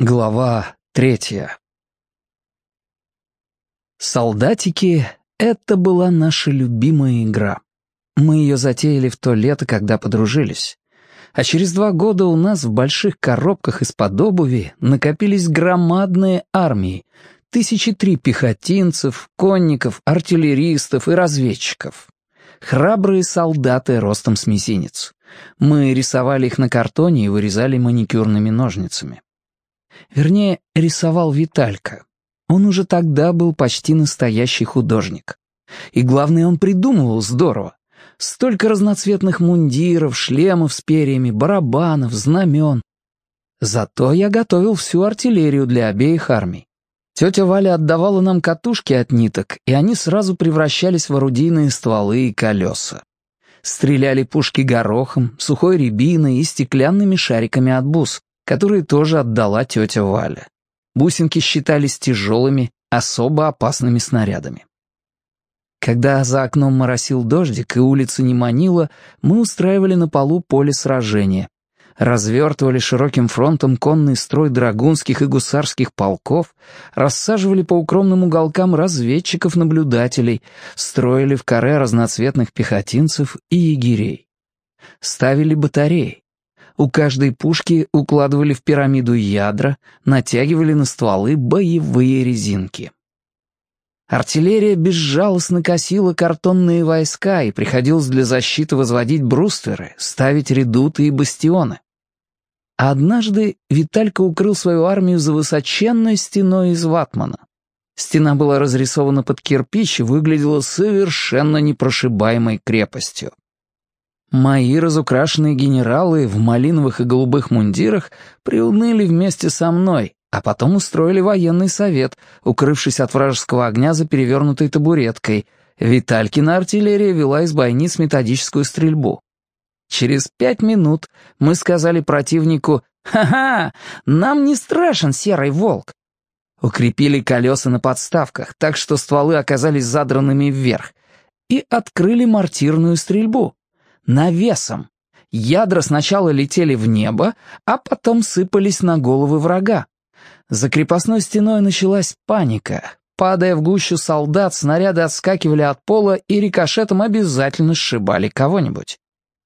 Глава третья Солдатики — это была наша любимая игра. Мы ее затеяли в то лето, когда подружились. А через два года у нас в больших коробках из-под обуви накопились громадные армии, тысячи три пехотинцев, конников, артиллеристов и разведчиков. Храбрые солдаты ростом с мизинец. Мы рисовали их на картоне и вырезали маникюрными ножницами. Вернее, рисовал Виталька. Он уже тогда был почти настоящий художник. И главное, он придумывал здорово. Столько разноцветных мундиров, шлемов с перьями, барабанов, знамен. Зато я готовил всю артиллерию для обеих армий. Тетя Валя отдавала нам катушки от ниток, и они сразу превращались в орудийные стволы и колеса. Стреляли пушки горохом, сухой рябиной и стеклянными шариками от бус, которые тоже отдала тетя Валя. Бусинки считались тяжелыми, особо опасными снарядами. Когда за окном моросил дождик и улица не манила, мы устраивали на полу поле сражения. Развертывали широким фронтом конный строй драгунских и гусарских полков, рассаживали по укромным уголкам разведчиков-наблюдателей, строили в каре разноцветных пехотинцев и егерей. Ставили батареи, у каждой пушки укладывали в пирамиду ядра, натягивали на стволы боевые резинки. Артиллерия безжалостно косила картонные войска, и приходилось для защиты возводить брустверы, ставить редуты и бастионы. А однажды Виталька укрыл свою армию за высоченной стеной из ватмана. Стена была разрисована под кирпич и выглядела совершенно непрошибаемой крепостью. Мои разукрашенные генералы в малиновых и голубых мундирах приуныли вместе со мной, а потом устроили военный совет, укрывшись от вражеского огня за перевернутой табуреткой. Виталькина артиллерия вела из бойниц методическую стрельбу. Через пять минут мы сказали противнику «Ха-ха! Нам не страшен серый волк!» Укрепили колеса на подставках, так что стволы оказались задранными вверх, и открыли мортирную стрельбу навесом. Ядра сначала летели в небо, а потом сыпались на головы врага. За крепостной стеной началась паника. Падая в гущу солдат, снаряды отскакивали от пола и рикошетом обязательно сшибали кого-нибудь.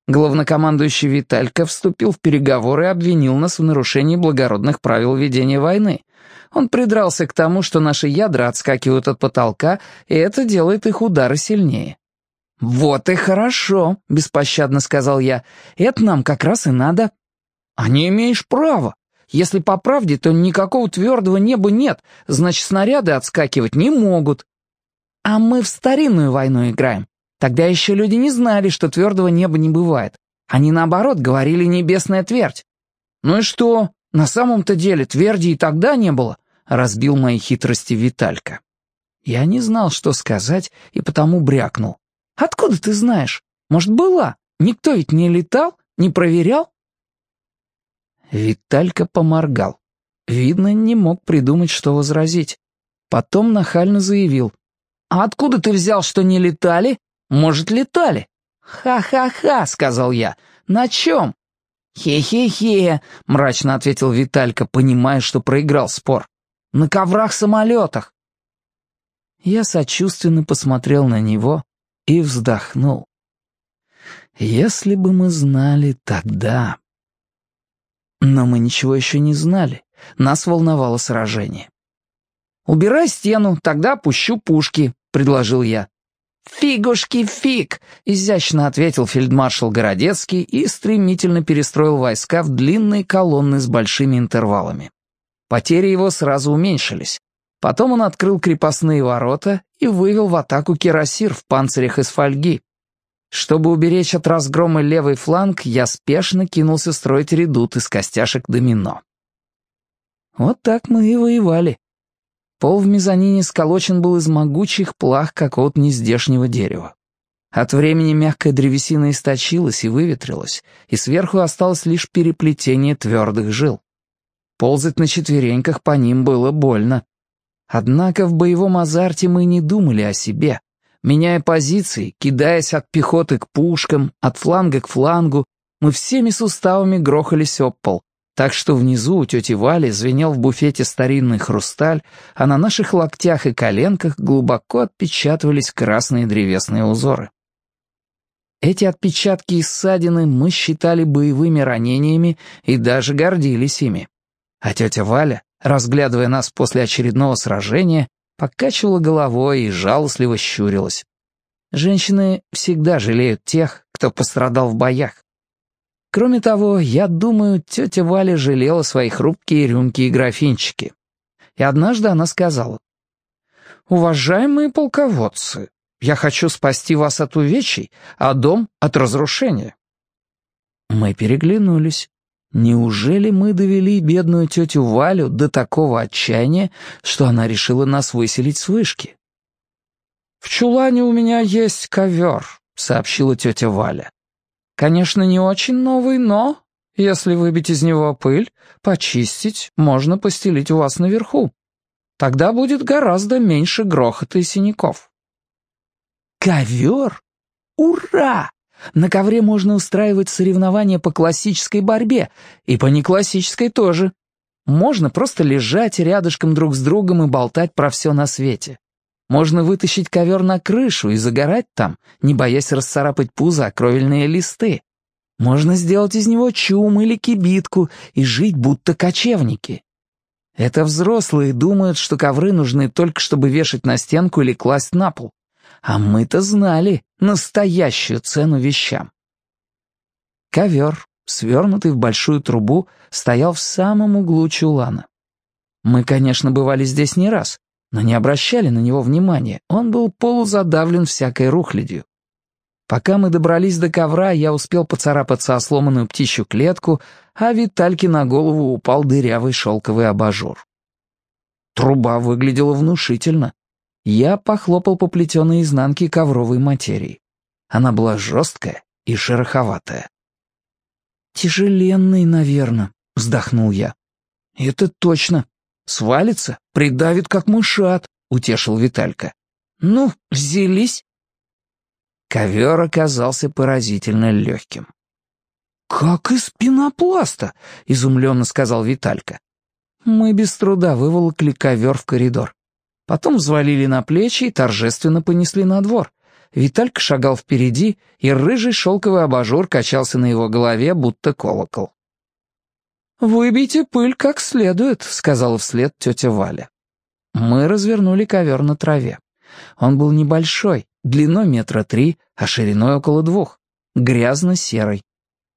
Главнокомандующий Виталька вступил в переговоры и обвинил нас в нарушении благородных правил ведения войны. Он придрался к тому, что наши ядра отскакивают от потолка, и это делает их удары сильнее. «Вот и хорошо», — беспощадно сказал я. «Это нам как раз и надо». «А не имеешь права. Если по правде, то никакого твердого неба нет, значит, снаряды отскакивать не могут». «А мы в старинную войну играем. Тогда еще люди не знали, что твердого неба не бывает. Они, наоборот, говорили «небесная твердь». «Ну и что? На самом-то деле тверди и тогда не было», — разбил мои хитрости Виталька. Я не знал, что сказать, и потому брякнул. Откуда ты знаешь? Может, была? Никто ведь не летал, не проверял?» Виталька поморгал. Видно, не мог придумать, что возразить. Потом нахально заявил. «А откуда ты взял, что не летали? Может, летали?» «Ха-ха-ха», — сказал я. «На чем?» «Хе-хе-хе», — мрачно ответил Виталька, понимая, что проиграл спор. «На коврах-самолетах». Я сочувственно посмотрел на него, и вздохнул. Если бы мы знали тогда... Но мы ничего еще не знали. Нас волновало сражение. «Убирай стену, тогда пущу пушки», — предложил я. «Фигушки фиг!» — изящно ответил фельдмаршал Городецкий и стремительно перестроил войска в длинные колонны с большими интервалами. Потери его сразу уменьшились. Потом он открыл крепостные ворота и вывел в атаку кирасир в панцирях из фольги. Чтобы уберечь от разгрома левый фланг, я спешно кинулся строить редут из костяшек домино. Вот так мы и воевали. Пол в мезонине сколочен был из могучих плах какого-то нездешнего дерева. От времени мягкая древесина источилась и выветрилась, и сверху осталось лишь переплетение твердых жил. Ползать на четвереньках по ним было больно. Однако в боевом азарте мы не думали о себе. Меняя позиции, кидаясь от пехоты к пушкам, от фланга к флангу, мы всеми суставами грохались об пол, Так что внизу у тети Вали звенел в буфете старинный хрусталь, а на наших локтях и коленках глубоко отпечатывались красные древесные узоры. Эти отпечатки и ссадины мы считали боевыми ранениями и даже гордились ими. А тетя Валя, разглядывая нас после очередного сражения, покачивала головой и жалостливо щурилась. Женщины всегда жалеют тех, кто пострадал в боях. Кроме того, я думаю, тетя Валя жалела свои хрупкие рюмки и графинчики. И однажды она сказала, «Уважаемые полководцы, я хочу спасти вас от увечий, а дом — от разрушения». Мы переглянулись. Неужели мы довели бедную тетю Валю до такого отчаяния, что она решила нас выселить с вышки? «В чулане у меня есть ковер», — сообщила тетя Валя. «Конечно, не очень новый, но, если выбить из него пыль, почистить, можно постелить у вас наверху. Тогда будет гораздо меньше грохота и синяков». «Ковер? Ура! На ковре можно устраивать соревнования по классической борьбе и по неклассической тоже. Можно просто лежать рядышком друг с другом и болтать про все на свете. Можно вытащить ковер на крышу и загорать там, не боясь расцарапать пузо о кровельные листы. Можно сделать из него чум или кибитку и жить будто кочевники. Это взрослые думают, что ковры нужны только чтобы вешать на стенку или класть на пол. А мы-то знали настоящую цену вещам. Ковер, свернутый в большую трубу, стоял в самом углу чулана. Мы, конечно, бывали здесь не раз, но не обращали на него внимания, он был полузадавлен всякой рухлядью. Пока мы добрались до ковра, я успел поцарапаться о сломанную птичью клетку, а Витальке на голову упал дырявый шелковый абажур. Труба выглядела внушительно. Я похлопал по плетеной изнанке ковровой материи. Она была жесткая и шероховатая. «Тяжеленный, наверное», — вздохнул я. «Это точно. Свалится, придавит, как мышат», — утешил Виталька. «Ну, взялись». Ковер оказался поразительно легким. «Как из пенопласта», — изумленно сказал Виталька. Мы без труда выволокли ковер в коридор. Потом взвалили на плечи и торжественно понесли на двор. Виталька шагал впереди, и рыжий шелковый абажур качался на его голове, будто колокол. «Выбейте пыль как следует», — сказала вслед тетя Валя. Мы развернули ковер на траве. Он был небольшой, длиной метра три, а шириной около двух, грязно-серый.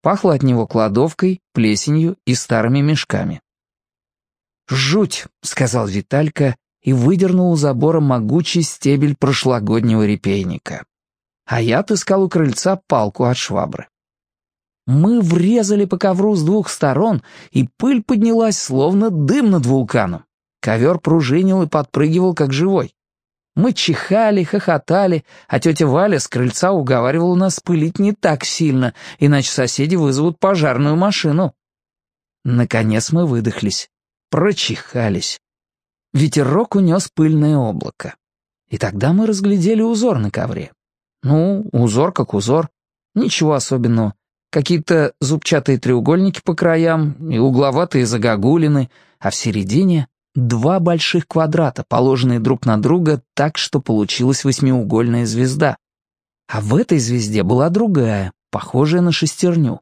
Пахло от него кладовкой, плесенью и старыми мешками. «Жуть», — сказал Виталька и выдернул у забора могучий стебель прошлогоднего репейника. А я отыскал у крыльца палку от швабры. Мы врезали по ковру с двух сторон, и пыль поднялась, словно дым над вулканом. Ковер пружинил и подпрыгивал, как живой. Мы чихали, хохотали, а тетя Валя с крыльца уговаривала нас пылить не так сильно, иначе соседи вызовут пожарную машину. Наконец мы выдохлись, прочихались. Ветерок унес пыльное облако. И тогда мы разглядели узор на ковре. Ну, узор как узор, ничего особенного. Какие-то зубчатые треугольники по краям и угловатые загогулины, а в середине два больших квадрата, положенные друг на друга так, что получилась восьмиугольная звезда. А в этой звезде была другая, похожая на шестерню.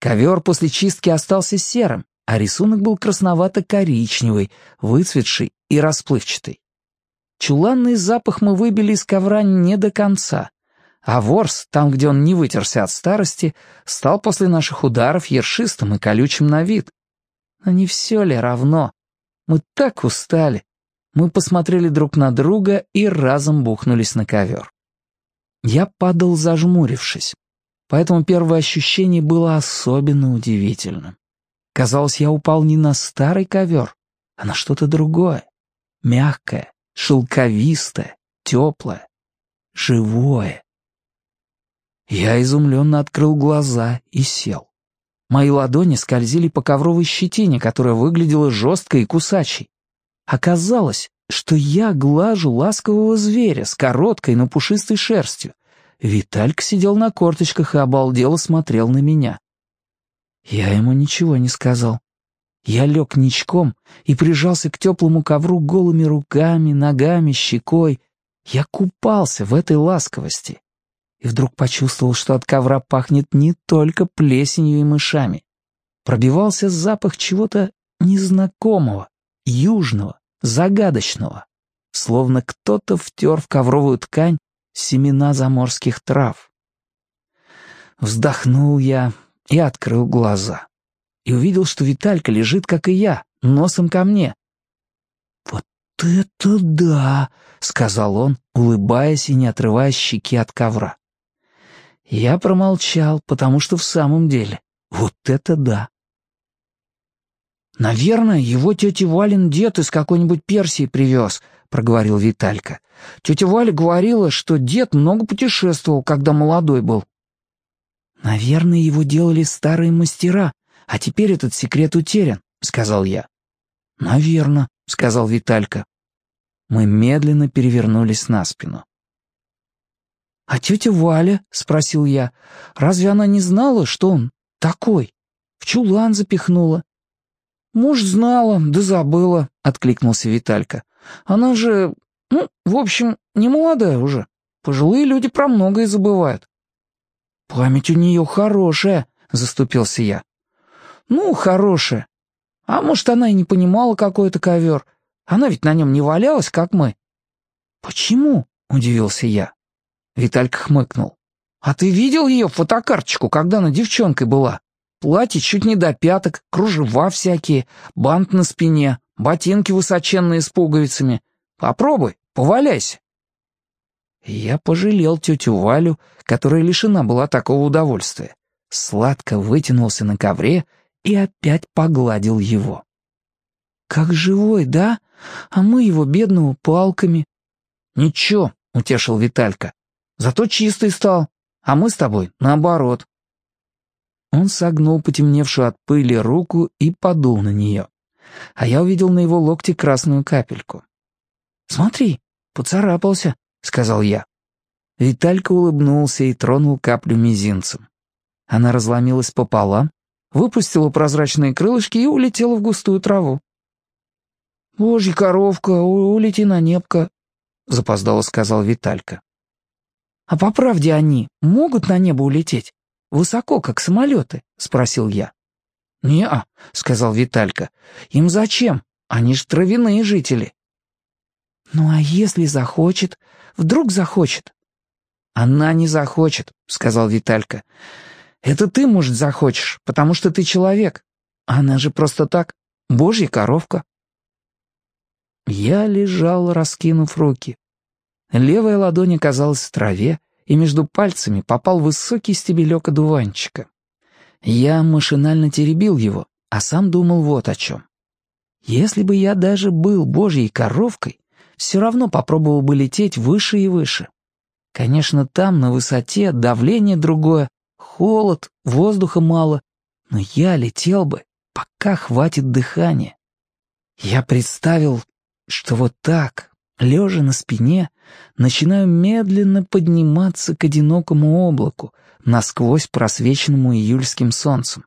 Ковер после чистки остался серым, а рисунок был красновато-коричневый, выцветший и расплывчатый. Чуланный запах мы выбили из ковра не до конца, а ворс, там, где он не вытерся от старости, стал после наших ударов ершистым и колючим на вид. Но не все ли равно? Мы так устали. Мы посмотрели друг на друга и разом бухнулись на ковер. Я падал, зажмурившись. Поэтому первое ощущение было особенно удивительным. Казалось, я упал не на старый ковер, а на что-то другое. Мягкое, шелковистое, теплое, живое. Я изумленно открыл глаза и сел. Мои ладони скользили по ковровой щетине, которая выглядела жесткой и кусачей. Оказалось, что я глажу ласкового зверя с короткой, но пушистой шерстью. Виталька сидел на корточках и обалдело смотрел на меня. Я ему ничего не сказал. Я лег ничком и прижался к теплому ковру голыми руками, ногами, щекой. Я купался в этой ласковости. И вдруг почувствовал, что от ковра пахнет не только плесенью и мышами. Пробивался запах чего-то незнакомого, южного, загадочного. Словно кто-то втер в ковровую ткань семена заморских трав. Вздохнул я и открыл глаза. И увидел, что Виталька лежит, как и я, носом ко мне. «Вот это да!» — сказал он, улыбаясь и не отрывая щеки от ковра. Я промолчал, потому что в самом деле, вот это да. «Наверное, его тетя Валин дед из какой-нибудь Персии привез», — проговорил Виталька. «Тетя Валя говорила, что дед много путешествовал, когда молодой был». «Наверное, его делали старые мастера, а теперь этот секрет утерян», — сказал я. «Наверно», — сказал Виталька. Мы медленно перевернулись на спину. «А тетя Валя?» — спросил я. «Разве она не знала, что он такой? В чулан запихнула». «Муж знала, да забыла», — откликнулся Виталька. «Она же, ну, в общем, не молодая уже. Пожилые люди про многое забывают». «Память у нее хорошая», — заступился я. «Ну, хорошая. А может, она и не понимала, какой это ковер. Она ведь на нем не валялась, как мы». «Почему?» — удивился я. Виталька хмыкнул. «А ты видел ее фотокарточку, когда она девчонкой была? Платье чуть не до пяток, кружева всякие, бант на спине, ботинки высоченные с пуговицами. Попробуй, поваляйся». Я пожалел тетю Валю, которая лишена была такого удовольствия. Сладко вытянулся на ковре и опять погладил его. «Как живой, да? А мы его, бедного, палками». «Ничего», — утешил Виталька. «Зато чистый стал, а мы с тобой наоборот». Он согнул потемневшую от пыли руку и подул на нее. А я увидел на его локте красную капельку. «Смотри, поцарапался», — сказал я. Виталька улыбнулся и тронул каплю мизинцем. Она разломилась пополам, выпустила прозрачные крылышки и улетела в густую траву. «Божья коровка, улети на небко», — запоздало сказал Виталька. «А по правде они могут на небо улететь? Высоко, как самолеты?» — спросил я. «Не-а», — сказал Виталька. «Им зачем? Они ж травяные жители». «Ну а если захочет? Вдруг захочет?» «Она не захочет», — сказал Виталька. Это ты, может, захочешь, потому что ты человек. Она же просто так, божья коровка. Я лежал, раскинув руки. Левая ладонь оказалась в траве, и между пальцами попал высокий стебелек одуванчика. Я машинально теребил его, а сам думал вот о чем. Если бы я даже был божьей коровкой, все равно попробовал бы лететь выше и выше. Конечно, там, на высоте, давление другое, Холод, воздуха мало, но я летел бы, пока хватит дыхания. Я представил, что вот так, лежа на спине, начинаю медленно подниматься к одинокому облаку, насквозь просвеченному июльским солнцем.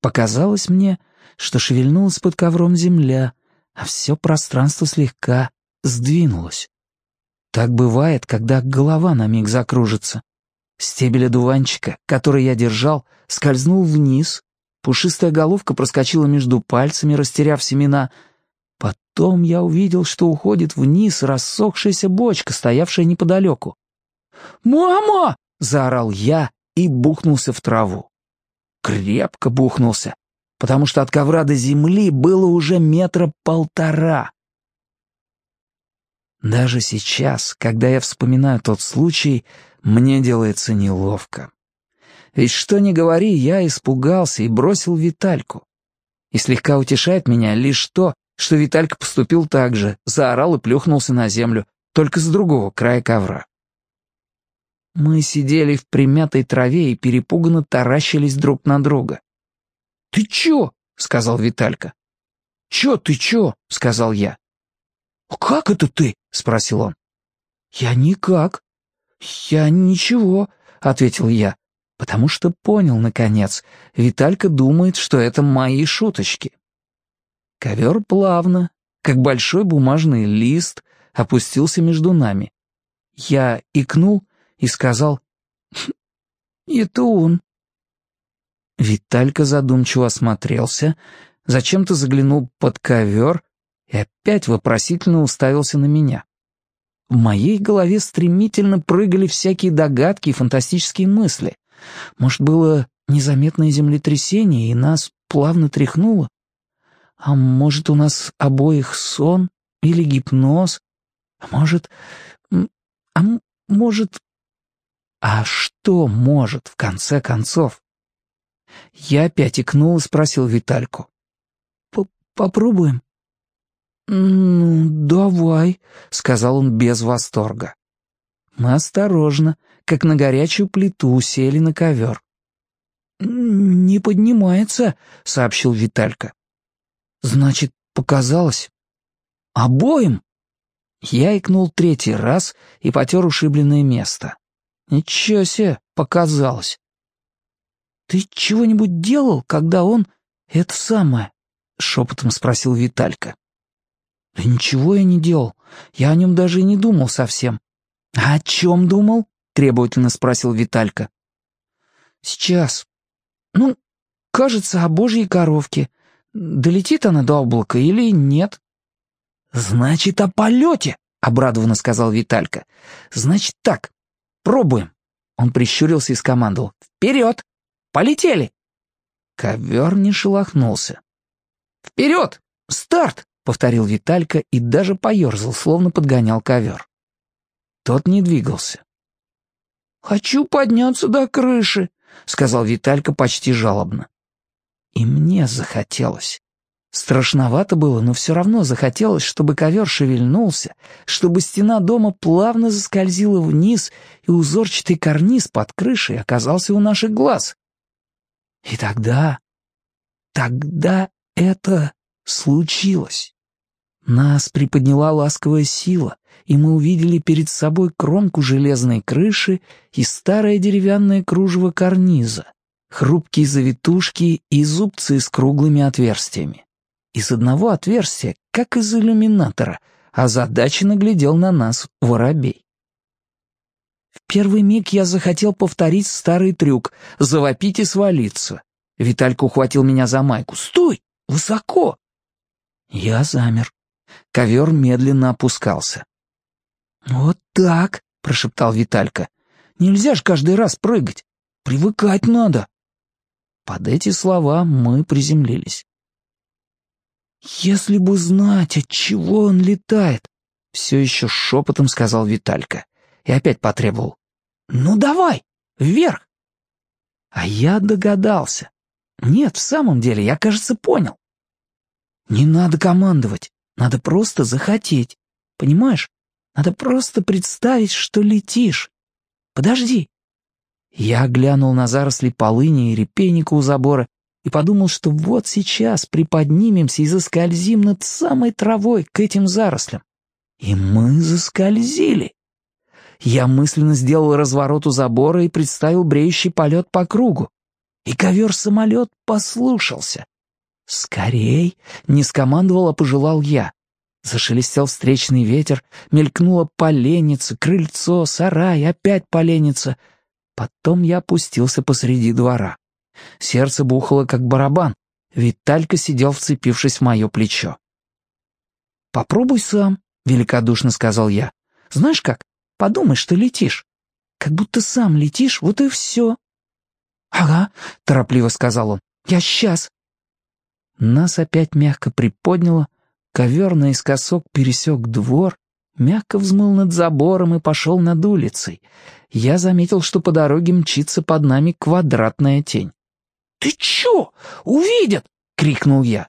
Показалось мне, что шевельнулась под ковром земля, а все пространство слегка сдвинулось. Так бывает, когда голова на миг закружится. Стебель одуванчика, который я держал, скользнул вниз. Пушистая головка проскочила между пальцами, растеряв семена. Потом я увидел, что уходит вниз рассохшаяся бочка, стоявшая неподалеку. «Мама!» — заорал я и бухнулся в траву. Крепко бухнулся, потому что от ковра до земли было уже метра полтора. Даже сейчас, когда я вспоминаю тот случай, мне делается неловко. Ведь что ни говори, я испугался и бросил Витальку. И слегка утешает меня лишь то, что Виталька поступил так же, заорал и плюхнулся на землю, только с другого края ковра. Мы сидели в примятой траве и перепуганно таращились друг на друга. «Ты чё?» — сказал Виталька. «Чё ты чё?» — сказал я. «Как это ты?» — спросил он. «Я никак», «Я ничего», — ответил я, потому что понял, наконец, Виталька думает, что это мои шуточки. Ковер плавно, как большой бумажный лист, опустился между нами. Я икнул и сказал «Это он». Виталька задумчиво осмотрелся, зачем-то заглянул под ковер и опять вопросительно уставился на меня. В моей голове стремительно прыгали всякие догадки и фантастические мысли. Может, было незаметное землетрясение, и нас плавно тряхнуло? А может, у нас обоих сон или гипноз? А может... А может... А что может, в конце концов? Я опять икнул и спросил Витальку. «Попробуем?» «Ну, давай», — сказал он без восторга. Мы осторожно, как на горячую плиту, сели на ковер. «Не поднимается», — сообщил Виталька. «Значит, показалось?» «Обоим?» Я икнул третий раз и потер ушибленное место. «Ничего себе, показалось». «Ты чего-нибудь делал, когда он... это самое?» — шепотом спросил Виталька. «Да ничего я не делал. Я о нем даже и не думал совсем». «А о чем думал?» — требовательно спросил Виталька. «Сейчас. Ну, кажется, о божьей коровке. Долетит она до облака или нет?» «Значит, о полете!» — обрадованно сказал Виталька. «Значит так, пробуем». Он прищурился и скомандовал. «Вперед! Полетели!» Ковер не шелохнулся. «Вперед! Старт!» — повторил Виталька и даже поерзал, словно подгонял ковер. Тот не двигался. «Хочу подняться до крыши», — сказал Виталька почти жалобно. И мне захотелось. Страшновато было, но все равно захотелось, чтобы ковер шевельнулся, чтобы стена дома плавно заскользила вниз, и узорчатый карниз под крышей оказался у наших глаз. И тогда... Тогда это случилось. Нас приподняла ласковая сила, и мы увидели перед собой кромку железной крыши и старое деревянное кружево карниза, хрупкие завитушки и зубцы с круглыми отверстиями. Из одного отверстия, как из иллюминатора, озадаченно глядел на нас воробей. В первый миг я захотел повторить старый трюк — завопить и свалиться. Виталька ухватил меня за майку. «Стой! Высоко!» Я замер. Ковер медленно опускался. «Вот так», — прошептал Виталька. «Нельзя ж каждый раз прыгать. Привыкать надо». Под эти слова мы приземлились. «Если бы знать, от чего он летает», — все еще шепотом сказал Виталька. И опять потребовал. «Ну давай, вверх!» А я догадался. Нет, в самом деле, я, кажется, понял. Не надо командовать. Надо просто захотеть. Понимаешь? Надо просто представить, что летишь. Подожди. Я глянул на заросли полыни и репейника у забора и подумал, что вот сейчас приподнимемся и заскользим над самой травой к этим зарослям. И мы заскользили. Я мысленно сделал разворот у забора и представил бреющий полет по кругу. И ковер-самолет послушался. «Скорей!» — не скомандовал, а пожелал я. Зашелестел встречный ветер, мелькнула поленница, крыльцо, сарай, опять поленница. Потом я опустился посреди двора. Сердце бухало, как барабан. Виталька сидел, вцепившись в мое плечо. «Попробуй сам», — великодушно сказал я. «Знаешь как? Подумай, что летишь. Как будто сам летишь, вот и все». «Ага», — торопливо сказал он. «Я сейчас». Нас опять мягко приподняло, ковер наискосок пересек двор, мягко взмыл над забором и пошел над улицей. Я заметил, что по дороге мчится под нами квадратная тень. «Ты чё? Увидят!» — крикнул я.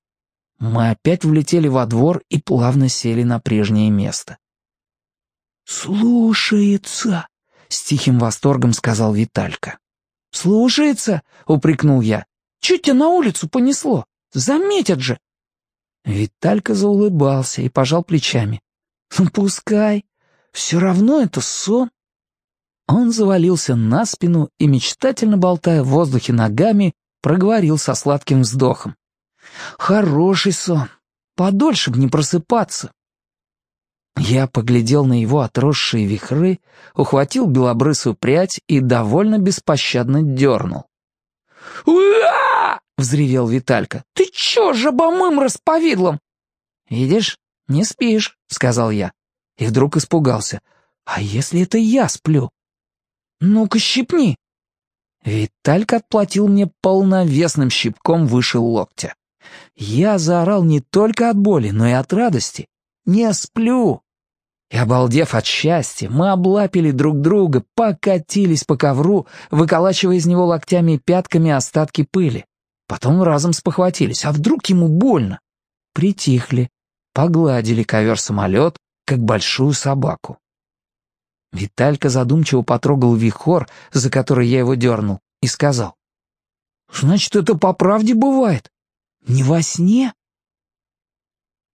Мы опять влетели во двор и плавно сели на прежнее место. «Слушается!» — с тихим восторгом сказал Виталька. «Слушается!» — упрекнул я. «Чуть тебя на улицу понесло!» Заметят же!» Виталька заулыбался и пожал плечами. «Ну, пускай. Все равно это сон». Он завалился на спину и, мечтательно болтая в воздухе ногами, проговорил со сладким вздохом. «Хороший сон. Подольше б не просыпаться». Я поглядел на его отросшие вихры, ухватил белобрысую прядь и довольно беспощадно дернул. «Уа!» — взревел Виталька. «Ты чё, жабомым расповидлом?» «Видишь, не спишь», — сказал я. И вдруг испугался. «А если это я сплю?» «Ну-ка, щипни!» Виталька отплатил мне полновесным щипком выше локтя. Я заорал не только от боли, но и от радости. «Не сплю!» И, обалдев от счастья, мы облапили друг друга, покатились по ковру, выколачивая из него локтями и пятками остатки пыли. Потом разом спохватились, а вдруг ему больно? Притихли, погладили ковер-самолет, как большую собаку. Виталька задумчиво потрогал вихор, за который я его дернул, и сказал. «Значит, это по правде бывает? Не во сне?»